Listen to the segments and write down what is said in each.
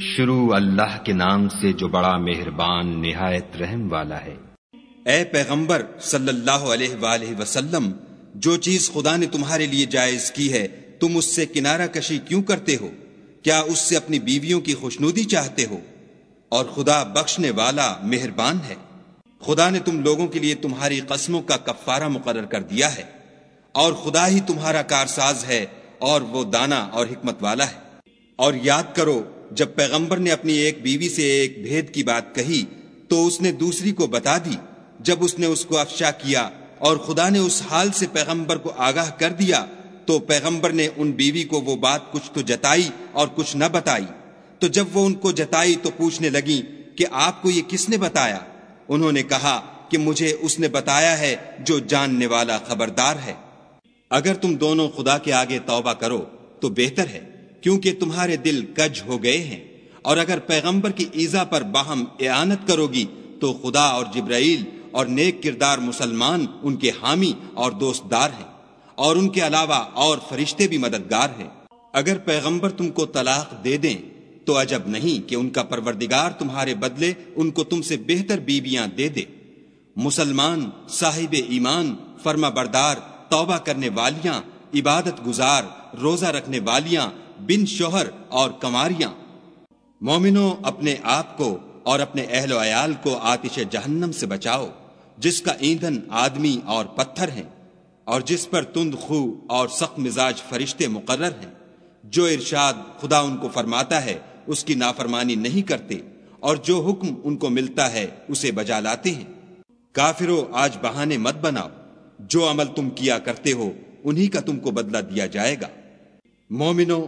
شروع اللہ کے نام سے جو بڑا مہربان نہایت رحم والا ہے۔ اے پیغمبر صلی اللہ علیہ وآلہ وسلم، جو چیز خدا نے تمہارے لیے جائز کی ہے، تم اس سے کنارہ کشی کیوں کرتے ہو؟ کیا اس سے اپنی بیویوں کی خوشنودی چاہتے ہو؟ اور خدا بخشنے والا مہربان ہے۔ خدا نے تم لوگوں کے لیے تمہاری قسموں کا کفارہ مقرر کر دیا ہے۔ اور خدا ہی تمہارا کارساز ہے اور وہ دانا اور حکمت والا ہے۔ اور یاد کرو جب پیغمبر نے اپنی ایک بیوی سے ایک بھید کی بات کہی، تو اس نے دوسری کو بتا دی۔ جب اس نے اس کو افشا کیا اور خدا نے اس حال سے پیغمبر کو آگاہ کر دیا، تو پیغمبر نے ان بیوی کو وہ بات کچھ تو جتائی اور کچھ نہ بتائی۔ تو جب وہ ان کو جتائی تو پوچھنے لگی کہ آپ کو یہ کس نے بتایا؟ انہوں نے کہا کہ مجھے اس نے بتایا ہے جو جاننے والا خبردار ہے۔ اگر تم دونوں خدا کے آگے توبہ کرو تو بہتر ہے۔ کیونکہ تمہارے دل کج ہو گئے ہیں۔ اور اگر پیغمبر کی ایزا پر باہم اعانت کرو گی، تو خدا اور جبرائیل اور نیک کردار مسلمان ان کے حامی اور دوست دار ہیں۔ اور ان کے علاوہ اور فرشتے بھی مددگار ہیں۔ اگر پیغمبر تم کو طلاق دے دیں، تو عجب نہیں کہ ان کا پروردگار تمہارے بدلے ان کو تم سے بہتر بیویاں دے دے۔ مسلمان، صاحب ایمان، فرما بردار، توبہ کرنے والیاں، عبادت گزار، روزہ رکھنے والیاں بن شوہر اور کماریاں۔ مومنوں اپنے آپ کو اور اپنے اہل و عیال کو آتش جہنم سے بچاؤ، جس کا ایندھن آدمی اور پتھر ہیں، اور جس پر تند خو اور سخت مزاج فرشتے مقرر ہیں۔ جو ارشاد خدا ان کو فرماتا ہے، اس کی نافرمانی نہیں کرتے، اور جو حکم ان کو ملتا ہے، اسے بجا لاتے ہیں۔ کافرو، آج بہانے مت بناؤ۔ جو عمل تم کیا کرتے ہو، انہی کا تم کو بدلہ دیا جائے گا۔ مومنو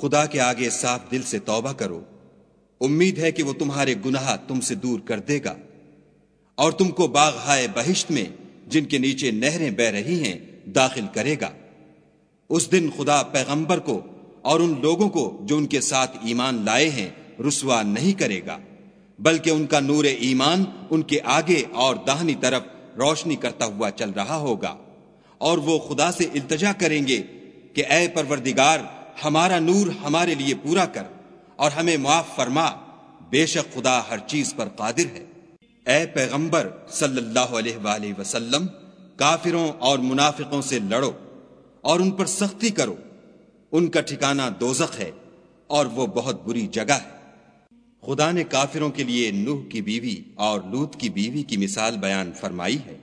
خدا کے آگے صاف دل سے توبہ کرو۔ امید ہے کہ وہ تمہارے گناہ تم سے دور کر دے گا۔ اور تم کو باغ ہائے بہشت میں جن کے نیچے نہریں بہ رہی ہیں داخل کرے گا۔ اس دن خدا پیغمبر کو اور ان لوگوں کو جو ان کے ساتھ ایمان لائے ہیں رسوا نہیں کرے گا، بلکہ ان کا نور ایمان ان کے آگے اور داہنی طرف روشنی کرتا ہوا چل رہا ہوگا۔ اور وہ خدا سے التجا کریں گے کہ اے پروردگار ہمارا نور ہمارے لیے پورا کر اور ہمیں معاف فرما، بے شک خدا ہر چیز پر قادر ہے۔ اے پیغمبر صلی اللہ علیہ وآلہ وسلم، کافروں اور منافقوں سے لڑو اور ان پر سختی کرو۔ ان کا ٹھکانہ دوزخ ہے اور وہ بہت بری جگہ ہے۔ خدا نے کافروں کے لیے نوح کی بیوی اور لوت کی بیوی کی مثال بیان فرمائی ہے۔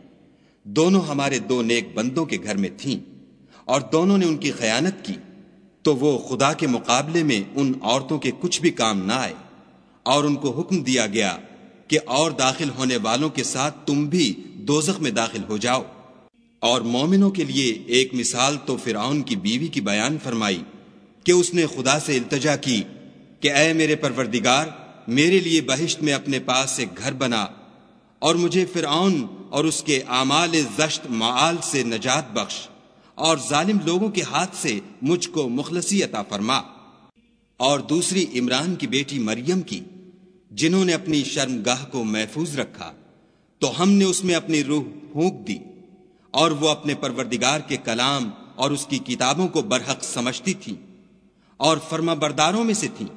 دونوں ہمارے دو نیک بندوں کے گھر میں تھیں اور دونوں نے ان کی خیانت کی۔ تو وہ خدا کے مقابلے میں ان عورتوں کے کچھ بھی کام نہ آئے۔ اور ان کو حکم دیا گیا کہ اور داخل ہونے والوں کے ساتھ تم بھی دوزخ میں داخل ہو جاؤ۔ اور مومنوں کے لیے ایک مثال تو فرعون کی بیوی کی بیان فرمائی کہ اس نے خدا سے التجا کی کہ اے میرے پروردگار، میرے لیے بہشت میں اپنے پاس ایک گھر بنا اور مجھے فرعون اور اس کے اعمال زشت معال سے نجات بخش۔ اور ظالم لوگوں کے ہاتھ سے مجھ کو مخلصی عطا فرما۔ اور دوسری عمران کی بیٹی مریم کی، جنہوں نے اپنی شرم گاہ کو محفوظ رکھا، تو ہم نے اس میں اپنی روح پھونک دی، اور وہ اپنے پروردگار کے کلام اور اس کی کتابوں کو برحق سمجھتی تھی، اور فرما برداروں میں سے تھیں۔